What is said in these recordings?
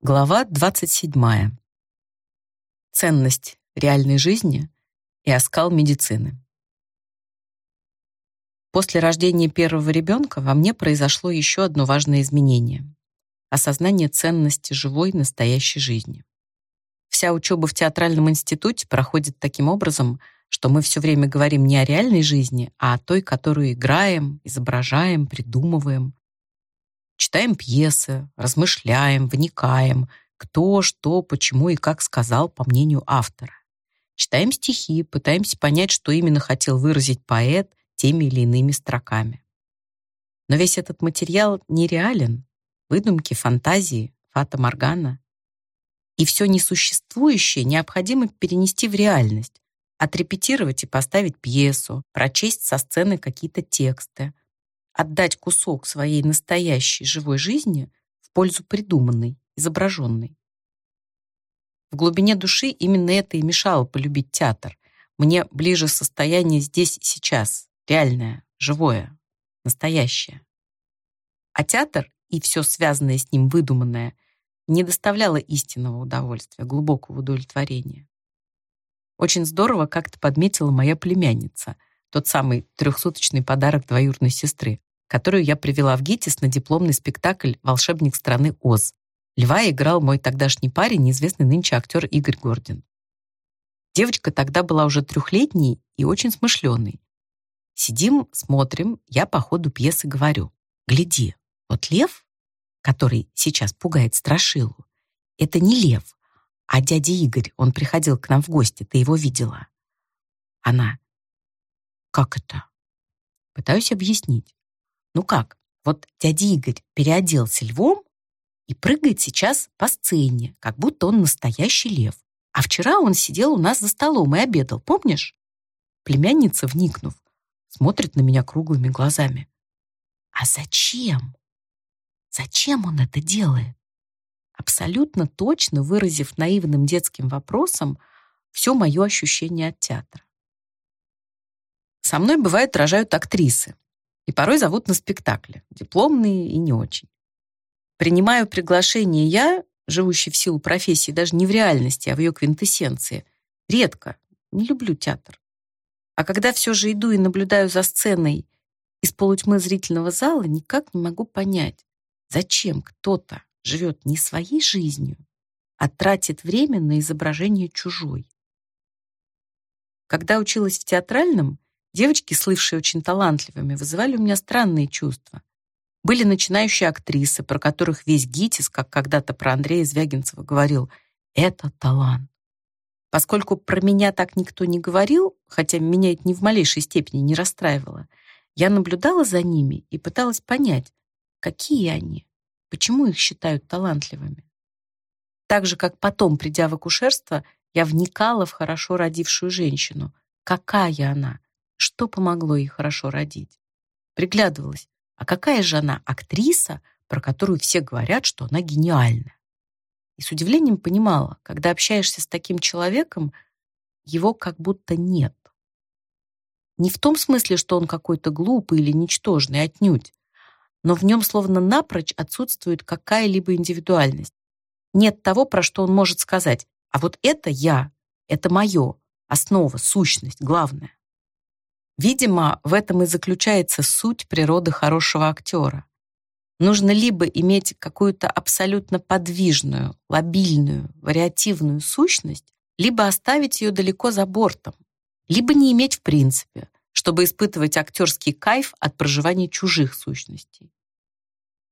Глава 27. Ценность реальной жизни и оскал медицины. После рождения первого ребенка во мне произошло еще одно важное изменение — осознание ценности живой настоящей жизни. Вся учеба в театральном институте проходит таким образом, что мы все время говорим не о реальной жизни, а о той, которую играем, изображаем, придумываем, Читаем пьесы, размышляем, вникаем, кто, что, почему и как сказал, по мнению автора. Читаем стихи, пытаемся понять, что именно хотел выразить поэт теми или иными строками. Но весь этот материал нереален, выдумки, фантазии, фата-моргана. И все несуществующее необходимо перенести в реальность, отрепетировать и поставить пьесу, прочесть со сцены какие-то тексты, отдать кусок своей настоящей живой жизни в пользу придуманной, изображенной. В глубине души именно это и мешало полюбить театр. Мне ближе состояние здесь и сейчас, реальное, живое, настоящее. А театр и все связанное с ним выдуманное не доставляло истинного удовольствия, глубокого удовлетворения. Очень здорово как-то подметила моя племянница, тот самый трехсуточный подарок двоюродной сестры которую я привела в ГИТИС на дипломный спектакль «Волшебник страны Оз». Льва играл мой тогдашний парень, неизвестный нынче актер Игорь Гордин. Девочка тогда была уже трехлетней и очень смышленой. Сидим, смотрим, я по ходу пьесы говорю. «Гляди, вот лев, который сейчас пугает Страшилу, это не лев, а дядя Игорь, он приходил к нам в гости, ты его видела?» Она. «Как это?» Пытаюсь объяснить. Ну как, вот дядя Игорь переоделся львом и прыгает сейчас по сцене, как будто он настоящий лев. А вчера он сидел у нас за столом и обедал, помнишь? Племянница, вникнув, смотрит на меня круглыми глазами. А зачем? Зачем он это делает? Абсолютно точно выразив наивным детским вопросом все мое ощущение от театра. Со мной, бывает, рожают актрисы, и порой зовут на спектакли, дипломные и не очень. Принимаю приглашение я, живущий в силу профессии даже не в реальности, а в ее квинтэссенции, редко, не люблю театр. А когда все же иду и наблюдаю за сценой из полутьмы зрительного зала, никак не могу понять, зачем кто-то живет не своей жизнью, а тратит время на изображение чужой. Когда училась в театральном, Девочки, слывшие очень талантливыми, вызывали у меня странные чувства. Были начинающие актрисы, про которых весь ГИТИС, как когда-то про Андрея Звягинцева, говорил «это талант». Поскольку про меня так никто не говорил, хотя меня это ни в малейшей степени не расстраивало, я наблюдала за ними и пыталась понять, какие они, почему их считают талантливыми. Так же, как потом, придя в акушерство, я вникала в хорошо родившую женщину. Какая она? Что помогло ей хорошо родить? Приглядывалась. А какая же она актриса, про которую все говорят, что она гениальна? И с удивлением понимала, когда общаешься с таким человеком, его как будто нет. Не в том смысле, что он какой-то глупый или ничтожный, отнюдь, но в нем словно напрочь отсутствует какая-либо индивидуальность. Нет того, про что он может сказать, а вот это я, это мое, основа, сущность, главное. Видимо, в этом и заключается суть природы хорошего актера. Нужно либо иметь какую-то абсолютно подвижную, лобильную, вариативную сущность, либо оставить ее далеко за бортом, либо не иметь в принципе, чтобы испытывать актерский кайф от проживания чужих сущностей.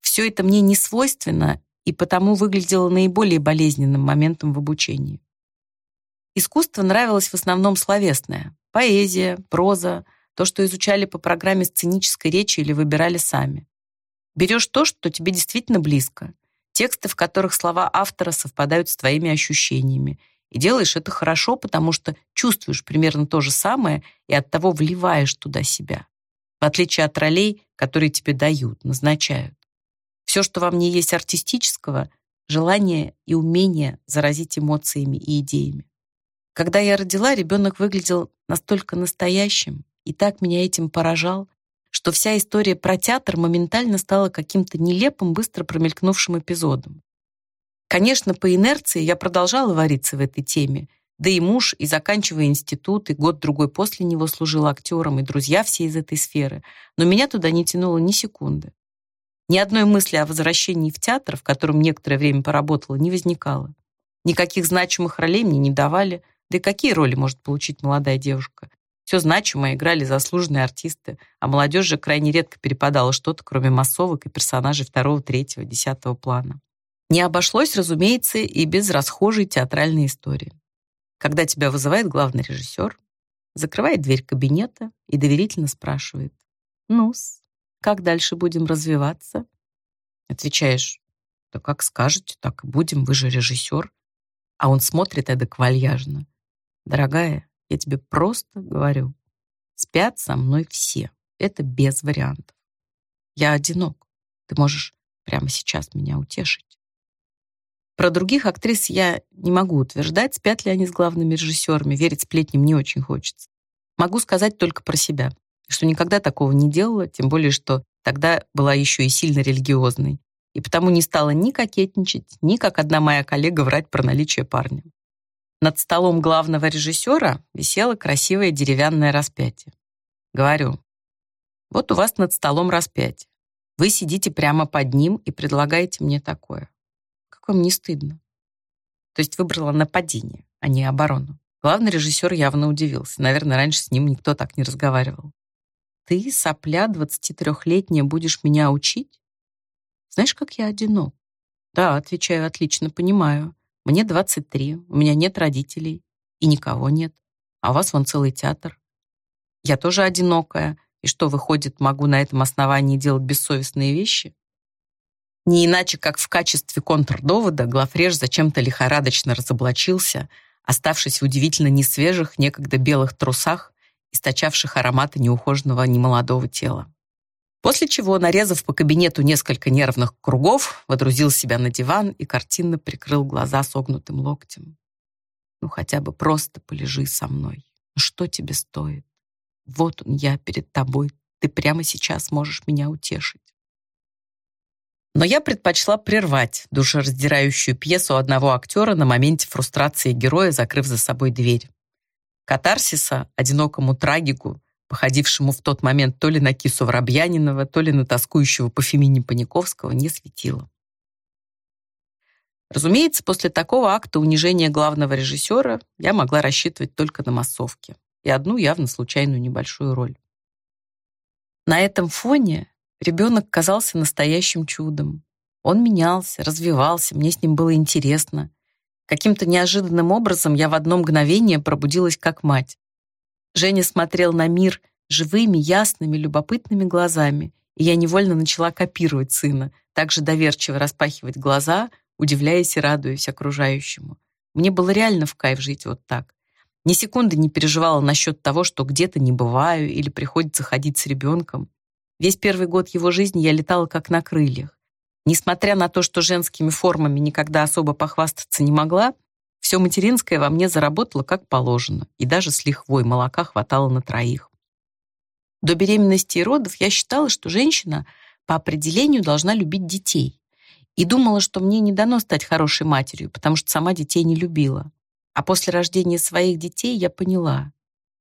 Все это мне не свойственно и потому выглядело наиболее болезненным моментом в обучении. Искусство нравилось в основном словесное — поэзия, проза, то, что изучали по программе сценической речи или выбирали сами. Берешь то, что тебе действительно близко, тексты, в которых слова автора совпадают с твоими ощущениями, и делаешь это хорошо, потому что чувствуешь примерно то же самое и оттого вливаешь туда себя, в отличие от ролей, которые тебе дают, назначают. Все, что во мне есть артистического, желание и умение заразить эмоциями и идеями. Когда я родила, ребенок выглядел настолько настоящим, и так меня этим поражал, что вся история про театр моментально стала каким-то нелепым, быстро промелькнувшим эпизодом. Конечно, по инерции я продолжала вариться в этой теме, да и муж, и заканчивая институт, и год-другой после него служил актером, и друзья все из этой сферы, но меня туда не тянуло ни секунды. Ни одной мысли о возвращении в театр, в котором некоторое время поработала, не возникало. Никаких значимых ролей мне не давали, да и какие роли может получить молодая девушка? Все значимое играли заслуженные артисты, а молодежь же крайне редко перепадала что-то, кроме массовок и персонажей второго, третьего, десятого плана. Не обошлось, разумеется, и без расхожей театральной истории. Когда тебя вызывает главный режиссер, закрывает дверь кабинета и доверительно спрашивает, ну как дальше будем развиваться?» Отвечаешь, «Да как скажете, так и будем, вы же режиссер». А он смотрит эдак вальяжно. «Дорогая, я тебе просто говорю, спят со мной все. Это без вариантов. Я одинок. Ты можешь прямо сейчас меня утешить. Про других актрис я не могу утверждать, спят ли они с главными режиссерами, верить сплетням не очень хочется. Могу сказать только про себя, что никогда такого не делала, тем более, что тогда была еще и сильно религиозной, и потому не стала ни кокетничать, ни, как одна моя коллега, врать про наличие парня. Над столом главного режиссера висело красивое деревянное распятие. Говорю, вот у вас над столом распятие. Вы сидите прямо под ним и предлагаете мне такое. Как вам не стыдно? То есть выбрала нападение, а не оборону. Главный режиссер явно удивился. Наверное, раньше с ним никто так не разговаривал. Ты, сопля 23-летняя, будешь меня учить? Знаешь, как я одинок? Да, отвечаю, отлично понимаю. Мне 23, у меня нет родителей и никого нет. А у вас вон целый театр. Я тоже одинокая. И что, выходит, могу на этом основании делать бессовестные вещи? Не иначе, как в качестве контрдовода Глафреж зачем-то лихорадочно разоблачился, оставшись в удивительно несвежих, некогда белых трусах, источавших ароматы неухоженного немолодого тела. После чего, нарезав по кабинету несколько нервных кругов, водрузил себя на диван и картинно прикрыл глаза согнутым локтем. «Ну, хотя бы просто полежи со мной. Ну, что тебе стоит? Вот он я перед тобой. Ты прямо сейчас можешь меня утешить». Но я предпочла прервать душераздирающую пьесу одного актера на моменте фрустрации героя, закрыв за собой дверь. Катарсиса одинокому трагику походившему в тот момент то ли на кису Воробьянинова, то ли на тоскующего по Фемине Паниковского, не светило. Разумеется, после такого акта унижения главного режиссера я могла рассчитывать только на массовки и одну явно случайную небольшую роль. На этом фоне ребенок казался настоящим чудом. Он менялся, развивался, мне с ним было интересно. Каким-то неожиданным образом я в одно мгновение пробудилась как мать. Женя смотрел на мир живыми, ясными, любопытными глазами, и я невольно начала копировать сына, также доверчиво распахивать глаза, удивляясь и радуясь окружающему. Мне было реально в кайф жить вот так. Ни секунды не переживала насчет того, что где-то не бываю или приходится ходить с ребенком. Весь первый год его жизни я летала как на крыльях. Несмотря на то, что женскими формами никогда особо похвастаться не могла, все материнское во мне заработало как положено, и даже с лихвой молока хватало на троих. До беременности и родов я считала, что женщина по определению должна любить детей. И думала, что мне не дано стать хорошей матерью, потому что сама детей не любила. А после рождения своих детей я поняла,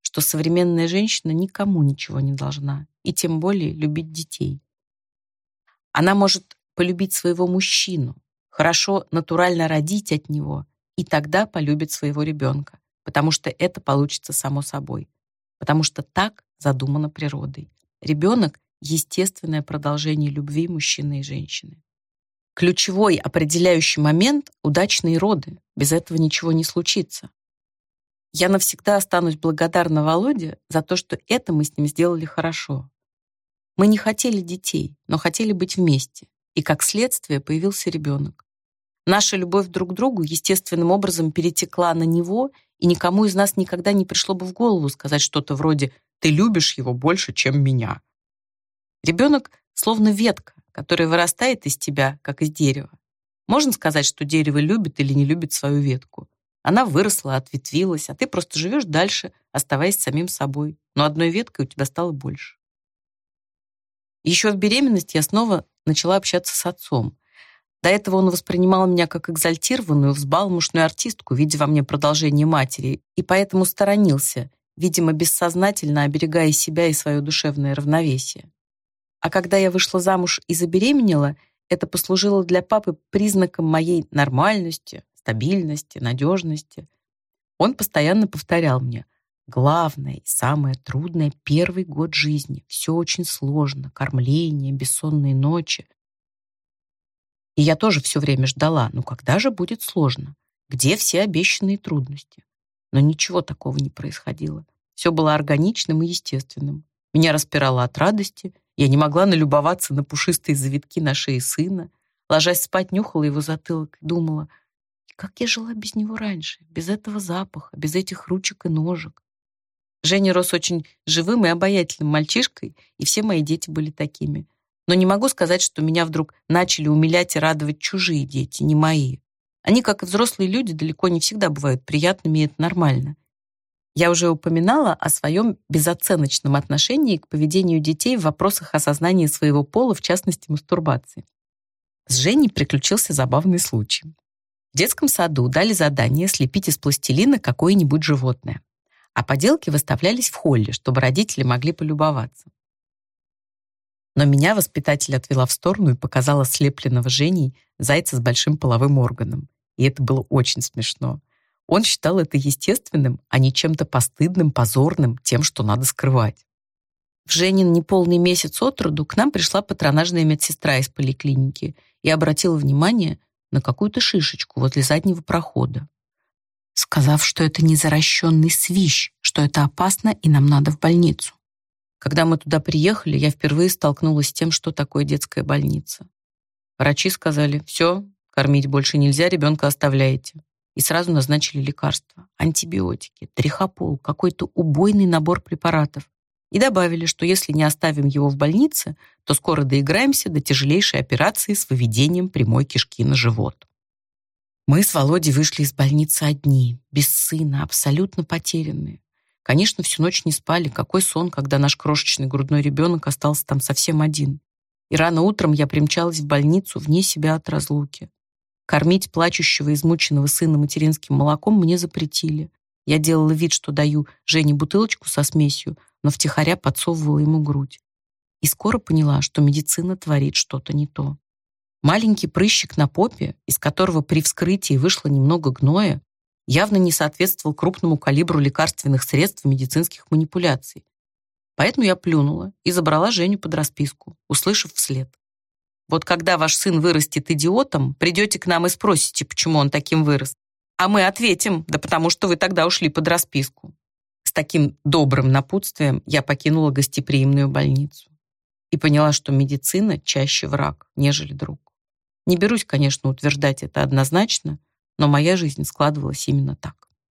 что современная женщина никому ничего не должна, и тем более любить детей. Она может полюбить своего мужчину, хорошо натурально родить от него, и тогда полюбит своего ребенка, потому что это получится само собой, потому что так задумано природой. Ребенок — естественное продолжение любви мужчины и женщины. Ключевой определяющий момент — удачные роды. Без этого ничего не случится. Я навсегда останусь благодарна Володе за то, что это мы с ним сделали хорошо. Мы не хотели детей, но хотели быть вместе. И как следствие появился ребенок. Наша любовь друг к другу естественным образом перетекла на него, и никому из нас никогда не пришло бы в голову сказать что-то вроде «ты любишь его больше, чем меня». Ребенок словно ветка, которая вырастает из тебя, как из дерева. Можно сказать, что дерево любит или не любит свою ветку. Она выросла, ответвилась, а ты просто живешь дальше, оставаясь самим собой. Но одной веткой у тебя стало больше. Еще в беременности я снова начала общаться с отцом. До этого он воспринимал меня как экзальтированную, взбалмошную артистку, видя во мне продолжение матери, и поэтому сторонился, видимо, бессознательно оберегая себя и свое душевное равновесие. А когда я вышла замуж и забеременела, это послужило для папы признаком моей нормальности, стабильности, надежности. Он постоянно повторял мне, главное и самое трудное — первый год жизни. Все очень сложно, кормление, бессонные ночи. И я тоже все время ждала, ну когда же будет сложно? Где все обещанные трудности? Но ничего такого не происходило. Все было органичным и естественным. Меня распирало от радости, я не могла налюбоваться на пушистые завитки на шее сына. Ложась спать, нюхала его затылок и думала, как я жила без него раньше, без этого запаха, без этих ручек и ножек. Женя рос очень живым и обаятельным мальчишкой, и все мои дети были такими. Но не могу сказать, что меня вдруг начали умилять и радовать чужие дети, не мои. Они, как и взрослые люди, далеко не всегда бывают приятными, и это нормально. Я уже упоминала о своем безоценочном отношении к поведению детей в вопросах осознания своего пола, в частности, мастурбации. С Женей приключился забавный случай. В детском саду дали задание слепить из пластилина какое-нибудь животное, а поделки выставлялись в холле, чтобы родители могли полюбоваться. Но меня воспитатель отвела в сторону и показала слепленного Женей зайца с большим половым органом. И это было очень смешно. Он считал это естественным, а не чем-то постыдным, позорным, тем, что надо скрывать. В Женин неполный месяц от роду к нам пришла патронажная медсестра из поликлиники и обратила внимание на какую-то шишечку возле заднего прохода, сказав, что это незаращенный свищ, что это опасно и нам надо в больницу. Когда мы туда приехали, я впервые столкнулась с тем, что такое детская больница. Врачи сказали, все, кормить больше нельзя, ребенка оставляете и сразу назначили лекарства, антибиотики, трихопол, какой-то убойный набор препаратов. И добавили, что если не оставим его в больнице, то скоро доиграемся до тяжелейшей операции с выведением прямой кишки на живот. Мы с Володей вышли из больницы одни, без сына, абсолютно потерянные. Конечно, всю ночь не спали. Какой сон, когда наш крошечный грудной ребенок остался там совсем один. И рано утром я примчалась в больницу вне себя от разлуки. Кормить плачущего, измученного сына материнским молоком мне запретили. Я делала вид, что даю Жене бутылочку со смесью, но втихаря подсовывала ему грудь. И скоро поняла, что медицина творит что-то не то. Маленький прыщик на попе, из которого при вскрытии вышло немного гноя, явно не соответствовал крупному калибру лекарственных средств и медицинских манипуляций. Поэтому я плюнула и забрала Женю под расписку, услышав вслед. Вот когда ваш сын вырастет идиотом, придете к нам и спросите, почему он таким вырос. А мы ответим, да потому что вы тогда ушли под расписку. С таким добрым напутствием я покинула гостеприимную больницу и поняла, что медицина чаще враг, нежели друг. Не берусь, конечно, утверждать это однозначно, но моя жизнь складывалась именно так.